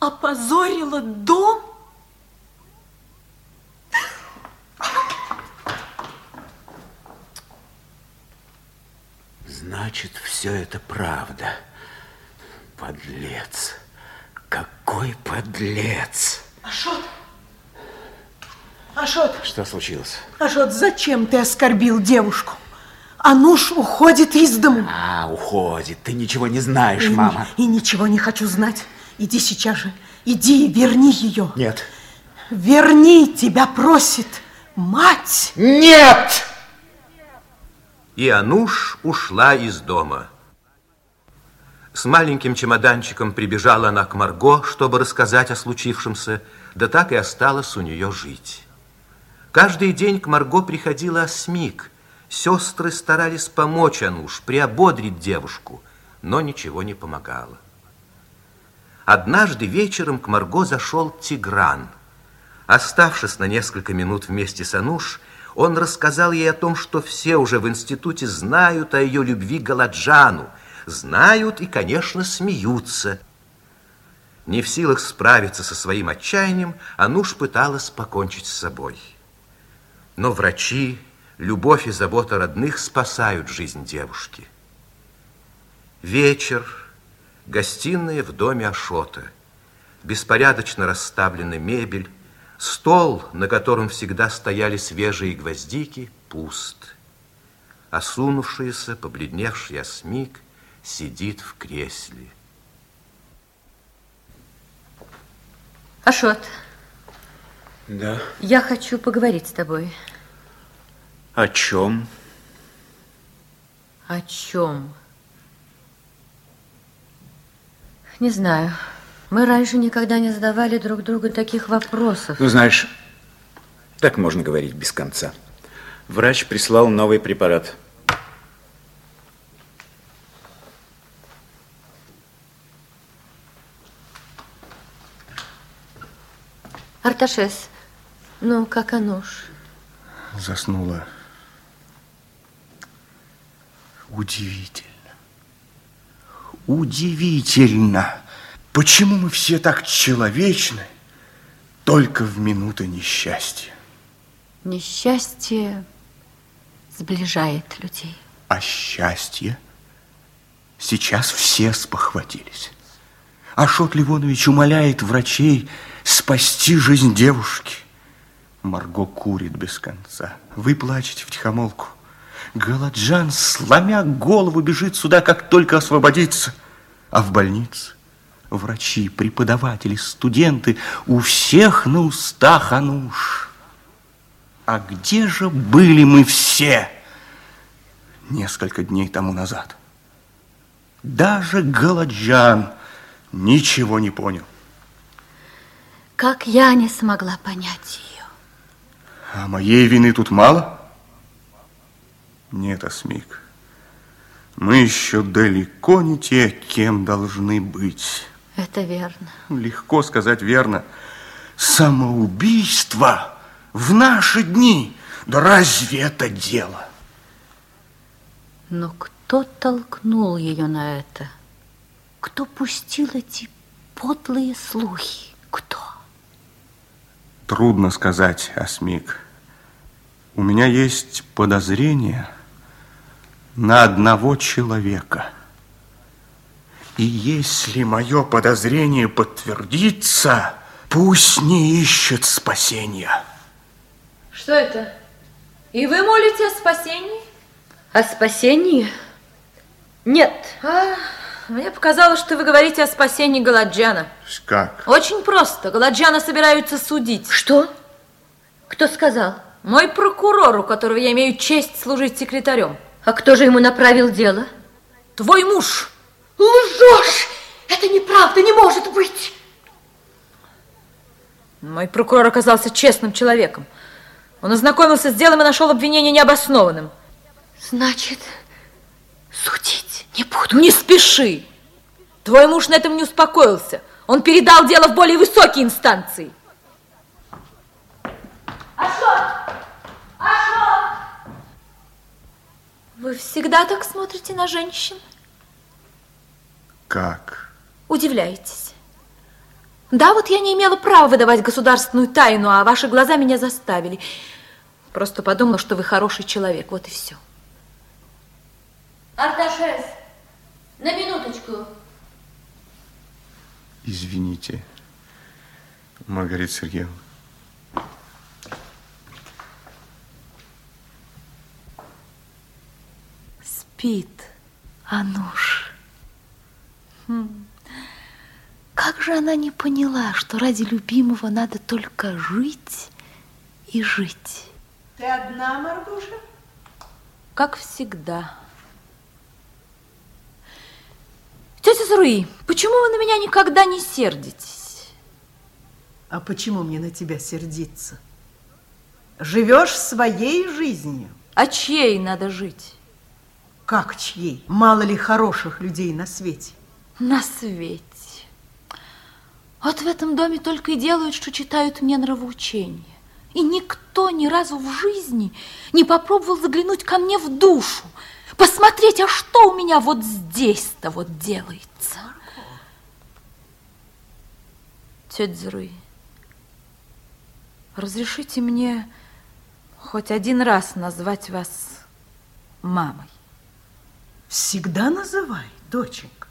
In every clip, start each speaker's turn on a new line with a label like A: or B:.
A: Опозорила дом?
B: Значит, все это правда. Подлец. Какой подлец.
A: Ашот! Ашот!
B: Что случилось?
A: Ашот, зачем ты оскорбил девушку? Ануш уходит из дому.
B: А, уходит. Ты ничего не знаешь,
A: и,
B: мама.
A: И ничего не хочу знать. Иди сейчас же. Иди и верни ее.
B: Нет.
A: Верни, тебя просит мать.
B: Нет!
C: И Ануш ушла из дома. С маленьким чемоданчиком прибежала она к Марго, чтобы рассказать о случившемся, да так и осталась у нее жить. Каждый день к Марго приходила Осмик. Сестры старались помочь Ануш, приободрить девушку, но ничего не помогало. Однажды вечером к Марго зашел Тигран. Оставшись на несколько минут вместе с Ануш, он рассказал ей о том, что все уже в институте знают о ее любви к Галаджану, знают и, конечно, смеются. Не в силах справиться со своим отчаянием, Ануш пыталась покончить с собой. Но врачи, любовь и забота родных спасают жизнь девушки. Вечер, гостиная в доме Ашота, беспорядочно расставлена мебель, стол, на котором всегда стояли свежие гвоздики, пуст. Осунувшаяся, побледневший осмик сидит в кресле.
D: Ашот.
B: Да?
D: Я хочу поговорить с тобой.
B: О чем?
D: О чем? Не знаю. Мы раньше никогда не задавали друг другу таких вопросов.
B: Ну, знаешь, так можно говорить без конца. Врач прислал новый препарат.
D: Арташес, ну, как Ануш?
E: Заснула. Удивительно. Удивительно. Почему мы все так человечны только в минуты несчастья?
D: Несчастье сближает людей.
E: А счастье? Сейчас все спохватились. Ашот Ливонович умоляет врачей спасти жизнь девушки. Марго курит без конца. Вы плачете в тихомолку. Галаджан, сломя голову, бежит сюда, как только освободится. А в больнице врачи, преподаватели, студенты, у всех на устах Ануш. А где же были мы все несколько дней тому назад? Даже Галаджан ничего не понял.
D: Как я не смогла понять ее.
E: А моей вины тут мало? Нет, Асмик. Мы еще далеко не те, кем должны быть.
D: Это верно.
E: Легко сказать верно. Самоубийство в наши дни. Да разве это дело?
D: Но кто толкнул ее на это? Кто пустил эти подлые слухи? Кто?
E: Трудно сказать, Асмик. У меня есть подозрение на одного человека. И если мое подозрение подтвердится, пусть не ищет спасения.
F: Что это? И вы молите о спасении?
D: О спасении? Нет.
F: А, мне показалось, что вы говорите о спасении Галаджана.
E: Как?
F: Очень просто. Галаджана собираются судить.
D: Что? Кто сказал?
F: Мой прокурор, у которого я имею честь служить секретарем.
D: А кто же ему направил дело?
F: Твой муж.
A: Лжешь! Это неправда, не может быть!
F: Мой прокурор оказался честным человеком. Он ознакомился с делом и нашел обвинение необоснованным.
D: Значит, судить не буду.
F: Не спеши. Твой муж на этом не успокоился. Он передал дело в более высокие инстанции. Ашот! Ашот! Вы всегда так смотрите на женщин?
E: Как?
F: Удивляетесь. Да, вот я не имела права выдавать государственную тайну, а ваши глаза меня заставили. Просто подумала, что вы хороший человек, вот и все.
D: Арташес, на минуточку.
E: Извините, Маргарита Сергеевна.
G: Спит Ануш. Хм. Как же она не поняла, что ради любимого надо только жить и жить?
A: Ты одна, Маргуша?
F: Как всегда. Тетя Зруи, почему вы на меня никогда не сердитесь?
A: А почему мне на тебя сердиться? Живешь своей жизнью.
F: А чьей надо жить?
A: Как чьей? Мало ли хороших людей на свете?
F: На свете. Вот в этом доме только и делают, что читают мне нравоучения. И никто ни разу в жизни не попробовал заглянуть ко мне в душу, посмотреть, а что у меня вот здесь-то вот делается. Тетя Зруи, разрешите мне хоть один раз назвать вас мамой.
A: Всегда называй, доченька.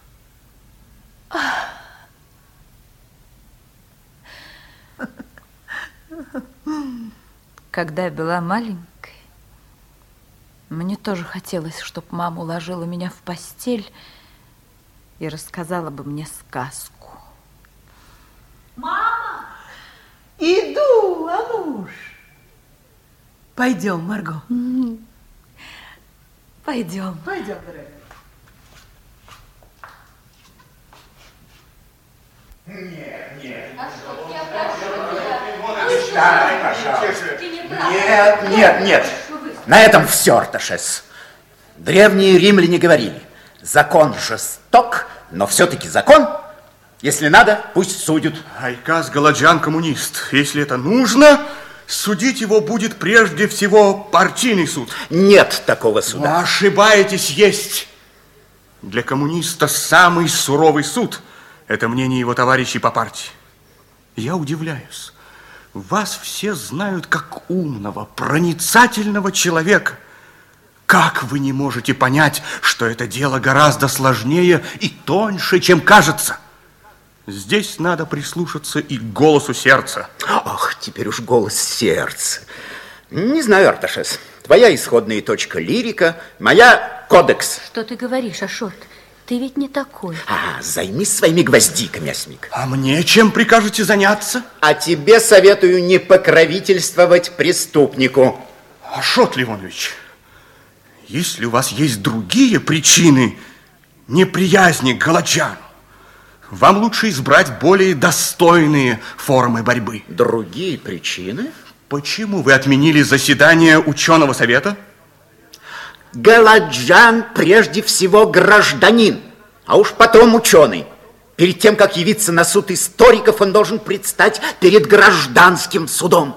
F: Когда я была маленькой, мне тоже хотелось, чтобы мама уложила меня в постель и рассказала бы мне сказку.
A: Иду, Ануш. Пойдем, Марго.
F: Пойдем.
A: Пойдем, дорогая.
B: Нет, нет, нет. На этом все, Арташес. Древние римляне говорили, закон жесток, но все-таки закон. Если надо, пусть судят.
E: Айкас Галаджан коммунист. Если это нужно, судить его будет прежде всего партийный суд.
B: Нет такого
E: Вы
B: суда.
E: ошибаетесь, есть. Для коммуниста самый суровый суд. Это мнение его товарищей по партии. Я удивляюсь. Вас все знают как умного, проницательного человека. Как вы не можете понять, что это дело гораздо сложнее и тоньше, чем кажется? Здесь надо прислушаться и к голосу сердца.
B: Ах, теперь уж голос сердца. Не знаю, Арташес. Твоя исходная точка лирика, моя кодекс.
D: Что ты говоришь, Ашот? Ты ведь не такой.
B: А, займись своими гвоздиками, Осмик.
E: А мне чем прикажете заняться?
B: А тебе советую не покровительствовать преступнику.
E: Ашот Ливонович, если у вас есть другие причины неприязни к Галаджану, вам лучше избрать более достойные формы борьбы.
B: Другие причины?
E: Почему вы отменили заседание ученого совета?
B: Галаджан прежде всего гражданин, а уж потом ученый. Перед тем, как явиться на суд историков, он должен предстать перед гражданским судом.